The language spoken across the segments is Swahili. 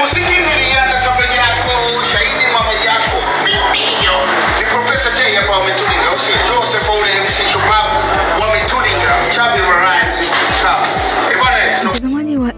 muziki nilianza kabla yako, shahidi mama yako. Mimi hiyo ni Profesa J hapa wametulinga, usi Joseph ule MC Shupavu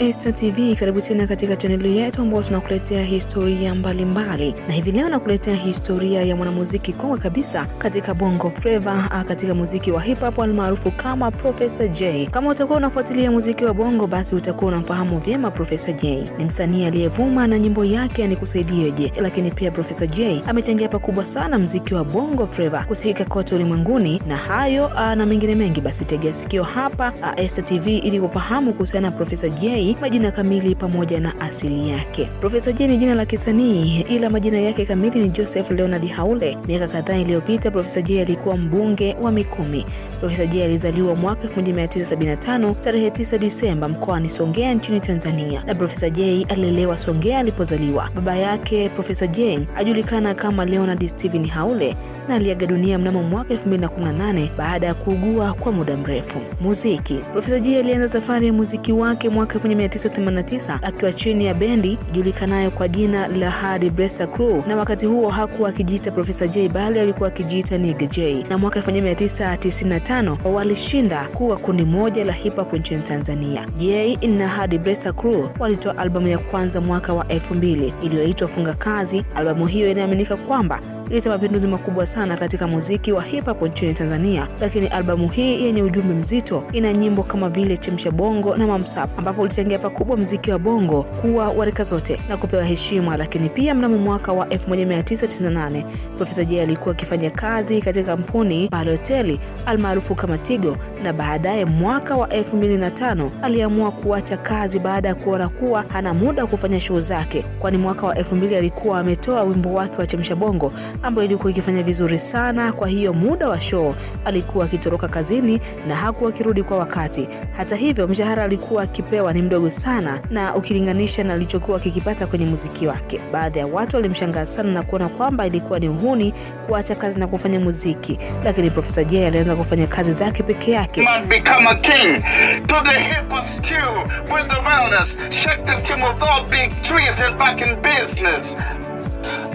Esta TV, karibu tena katika chaneli yetu ambayo tunakuletea historia mbalimbali mbali. Na hivi leo nakuletea historia ya mwanamuziki kongwe kabisa katika Bongo Flava, ah, katika muziki wa hip hop almaarufu kama Professor J. Kama utakuwa unafuatilia muziki wa Bongo, basi utakuwa unamfahamu vyema Professor J. Ni msanii aliyevuma na nyimbo yake Anikusaidieje, lakini pia Professor J amechangia pakubwa sana muziki wa Bongo Flava kusikika kote ulimwenguni, na hayo ah, na mengine mengi, basi tegea sikio hapa ah, Esta TV ili kufahamu kuhusiana na Professor J, majina kamili pamoja na asili yake. Profesa J ni jina la kisanii, ila majina yake kamili ni Joseph Leonard Haule. Miaka kadhaa iliyopita, Profesa J alikuwa mbunge wa Mikumi. Profesa J alizaliwa mwaka 1975 tarehe 9 Disemba mkoani Songea nchini Tanzania, na Profesa J alilelewa Songea alipozaliwa. Baba yake Profesa J ajulikana kama Leonard Steven Haule na aliaga dunia mnamo mwaka 2018 baada ya kuugua kwa muda mrefu. Muziki. Profesa J alianza safari ya muziki wake mwaka 1989 akiwa chini ya bendi julikanayo kwa jina la Hard Blaster Crew, na wakati huo hakuwa akijiita Professor J bali alikuwa akijiita Nigga J, na mwaka 1995 walishinda kuwa kundi moja la hip hop nchini Tanzania. J na Hard Blaster Crew walitoa albamu ya kwanza mwaka wa 2000 iliyoitwa Funga Kazi. Albamu hiyo inaaminika kwamba ileta mapinduzi makubwa sana katika muziki wa hip hop nchini Tanzania, lakini albamu hii yenye ujumbe mzito ina nyimbo kama vile Chemsha Bongo na Mamsap, ambapo ulichangia pakubwa mziki wa bongo kuwa warika zote na kupewa heshima. Lakini pia mnamo mwaka wa 1998 Profesa Jay alikuwa akifanya kazi katika kampuni Balotelli almaarufu kama Tigo, na baadaye mwaka wa 2005 aliamua kuacha kazi baada ya kuona kuwa hana muda wa kufanya show zake, kwani mwaka wa 2000 alikuwa ametoa wimbo wake wa Chemsha Bongo ambayo ilikuwa ikifanya vizuri sana. Kwa hiyo muda wa show alikuwa akitoroka kazini na hakuwa akirudi kwa wakati. Hata hivyo, mshahara alikuwa akipewa ni mdogo sana na ukilinganisha na alichokuwa akikipata kwenye muziki wake. Baadhi ya watu walimshangaa sana na kuona kwamba ilikuwa ni uhuni kuacha kazi na kufanya muziki, lakini Profesa J alianza kufanya kazi zake peke yake.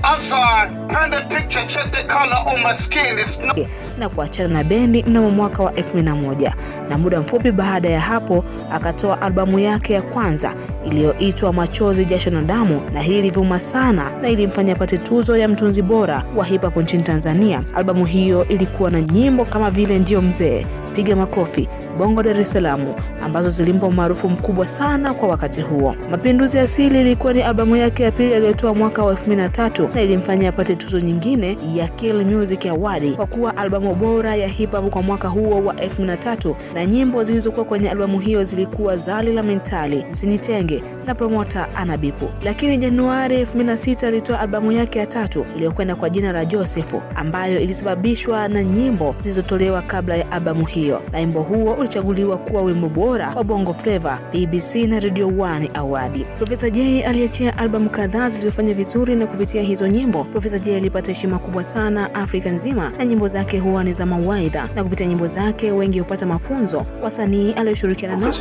Man become a king. To the picture, check the color on my skin. It's no na kuachana na bendi mnamo mwaka wa 2001 na muda mfupi baada ya hapo akatoa albamu yake ya kwanza iliyoitwa Machozi Jasho na Damu, na hii ilivuma sana na ilimfanya apate tuzo ya mtunzi bora wa hip hop nchini Tanzania. Albamu hiyo ilikuwa na nyimbo kama vile Ndio Mzee, Piga Makofi, Bongo Dar es Salaam ambazo zilimpa umaarufu mkubwa sana kwa wakati huo. Mapinduzi Asili ilikuwa ni albamu yake ya pili aliyotoa mwaka wa 2003 na ilimfanya apate tuzo nyingine ya Kill Music Award kwa kuwa albamu bora ya hip hop kwa mwaka huo wa 2003, na nyimbo zilizokuwa kwenye albamu hiyo zilikuwa Zali la Mentali, Msinitenge na Promota Anabipu. Lakini Januari 2006 alitoa albamu yake ya tatu iliyokwenda kwa jina la Josefu, ambayo ilisababishwa na nyimbo zilizotolewa kabla ya albamu hiyo, na wimbo huo ulichaguliwa kuwa wimbo bora wa Bongo Flava BBC na Radio 1 Awadi. Profesa J aliachia albamu kadhaa zilizofanya vizuri, na kupitia hizo nyimbo Profesa J alipata heshima kubwa sana Afrika nzima, na nyimbo zake huwa ni za mawaidha, na kupitia nyimbo zake wengi hupata mafunzo. Wasanii aliyoshirikiana nao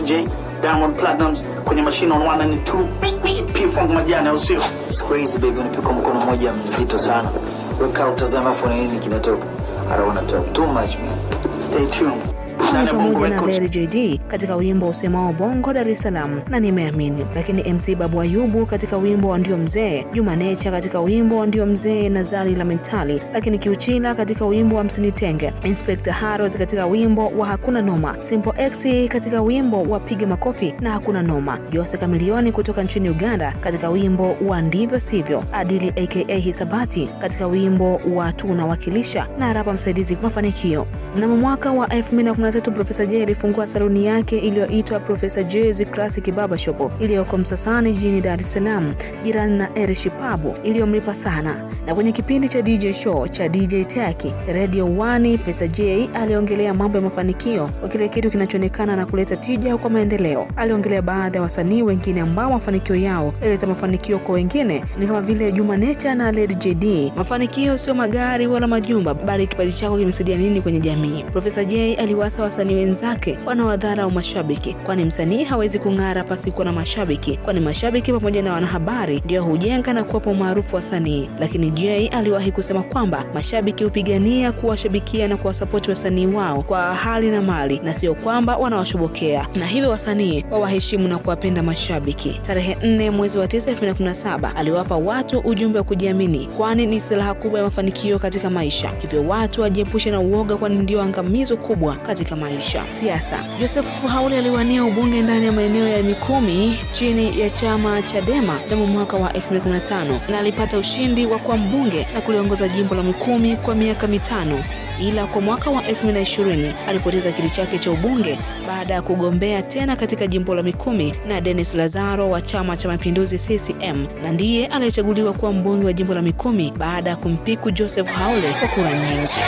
Diamond Platnumz kwenye mashine on 1 and 2. P Majani au sio? Siku hizi baby, unapika mkono mmoja mzito sana. Weka utazama afu nini kinatoka. I don't wanna talk too much man. Stay tuned. Ni pamoja na. Larry JD katika wimbo usemao Bongo Dar es Salaam na nimeamini, lakini MC Babu Ayubu katika wimbo wa Ndio Mzee, Juma Nature katika wimbo wa Ndio Mzee na Zali la Mentali, lakini Kiuchila katika wimbo wa Msinitenge, Inspector haros katika wimbo wa Hakuna Noma, Simple X katika wimbo wa Piga Makofi na Hakuna Noma, Jose Kamilioni kutoka nchini Uganda katika wimbo wa Ndivyo Sivyo, Adili aka Hisabati katika wimbo wa Tunawakilisha na rapa msaidizi Mafanikio. Mnamo mwaka wa 2013 Profesa Jay alifungua saluni yake iliyoitwa Profesa Jay's Classic Barber Shop iliyoko Msasani jijini Dar es Salaam, jirani na Erish Pub iliyomlipa sana. Na kwenye kipindi cha DJ Show cha DJ Taki Radio 1, Profesa Jay aliongelea mambo ya mafanikio kwa kile kitu kinachoonekana na kuleta tija kwa maendeleo. Aliongelea baadhi ya wasanii wengine ambao mafanikio yao yalileta mafanikio kwa wengine, ni kama vile Juma Nature na Lady JD. Mafanikio sio magari wala majumba, bali kipaji chako kimesaidia nini kwenye jamii. Kijamii. Profesa Jay aliwasa wasanii wenzake wanawadharau mashabiki, kwani msanii hawezi kung'ara pasikuwa na mashabiki, kwani mashabiki pamoja na wanahabari ndio hujenga na kuwapa umaarufu wasanii. Lakini Jay aliwahi kusema kwamba mashabiki hupigania kuwashabikia na kuwasapoti wasanii wao kwa hali na mali, na sio kwamba wanawashobokea, na hivyo wasanii wawaheshimu na kuwapenda mashabiki. Tarehe nne mwezi wa 9 2017 aliwapa watu ujumbe wa kujiamini, kwani ni silaha kubwa ya mafanikio katika maisha. Hivyo watu wajiepushe na uoga, kwani ndio angamizo kubwa katika maisha. Siasa. Joseph Haule aliwania ubunge ndani ya maeneo ya Mikumi chini ya chama cha dema mnamo mwaka wa 2015 na alipata ushindi wa kuwa mbunge na kuliongoza jimbo la Mikumi kwa miaka mitano ila kwa mwaka wa 2020 alipoteza kiti chake cha ubunge baada ya kugombea tena katika jimbo la Mikumi na Dennis Lazaro wa Chama cha Mapinduzi CCM, na ndiye aliyechaguliwa kuwa mbunge wa jimbo la Mikumi baada ya kumpiku Joseph Haule kwa kura nyingi.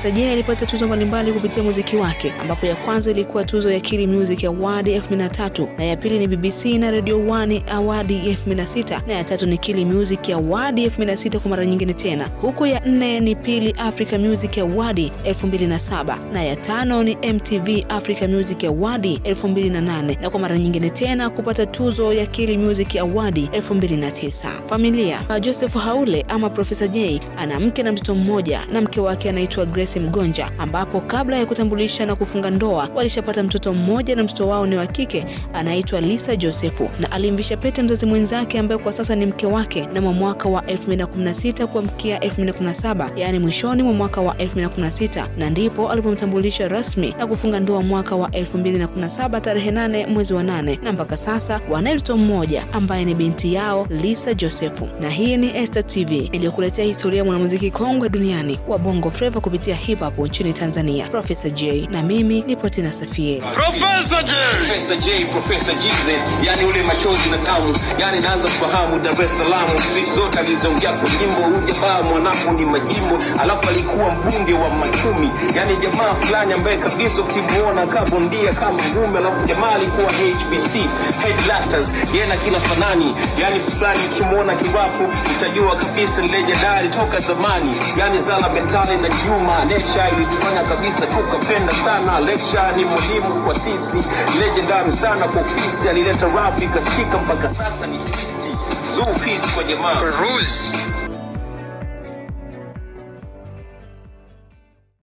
Profesa Jay alipata tuzo mbalimbali kupitia muziki wake ambapo ya kwanza ilikuwa tuzo ya Kili Music Award 2003 na ya pili ni BBC na Radio 1 Award 2006 na ya tatu ni Kili Music Award 2006 kwa mara nyingine tena, huku ya nne ni Pili Africa Music Award 2007 na ya tano ni MTV Africa Music Award 2008 na kwa mara nyingine tena kupata tuzo ya Kili Music Award 2009. Familia. Joseph Haule ama Profesa Jay ana mke na mtoto mmoja na mke wake anaitwa Grace Mgonja, ambapo kabla ya kutambulisha na kufunga ndoa walishapata mtoto mmoja na mtoto wao ni wa kike anaitwa Lisa Josefu, na alimvisha pete mzazi mwenzake ambaye kwa sasa ni mke wake na mwa mwaka wa 2016 kuamkia 2017, yani mwishoni mwa mwaka wa 2016, na ndipo alipomtambulisha rasmi na kufunga ndoa mwaka wa 2017 tarehe 8 mwezi wa 8, na mpaka sasa wanaye mtoto mmoja ambaye ni binti yao Lisa Josefu. Na hii ni Esta TV iliyokuletea historia ya mwanamuziki kongwe duniani wa Bongo Flava kupitia hip hop nchini Tanzania, Profesa J, na mimi ni Potina Safie. Profesa J. Profesa J, Profesa Jize, yani ule machozi na tamu, yani naanza kufahamu Dar es Salaam street zote alizoongea kwa jimbo. Huyu jamaa mwanafu ni majimbo, alafu alikuwa mbunge wa Machumi, yani jamaa fulani ambaye kabisa ukimuona kabondia kama ngume, alafu jamaa alikuwa HBC headlasters yeye na kila fanani, yani fulani ukimuona kiwapo utajua kabisa ni legendary toka zamani, yani Zala Betale na Juma Nature ilitufanya kabisa tukapenda sana. Lecture ni muhimu kwa sisi, legendary sana kwa ofisi, alileta rap ikasikika mpaka sasa ni. Zoo peace kwa jamaa.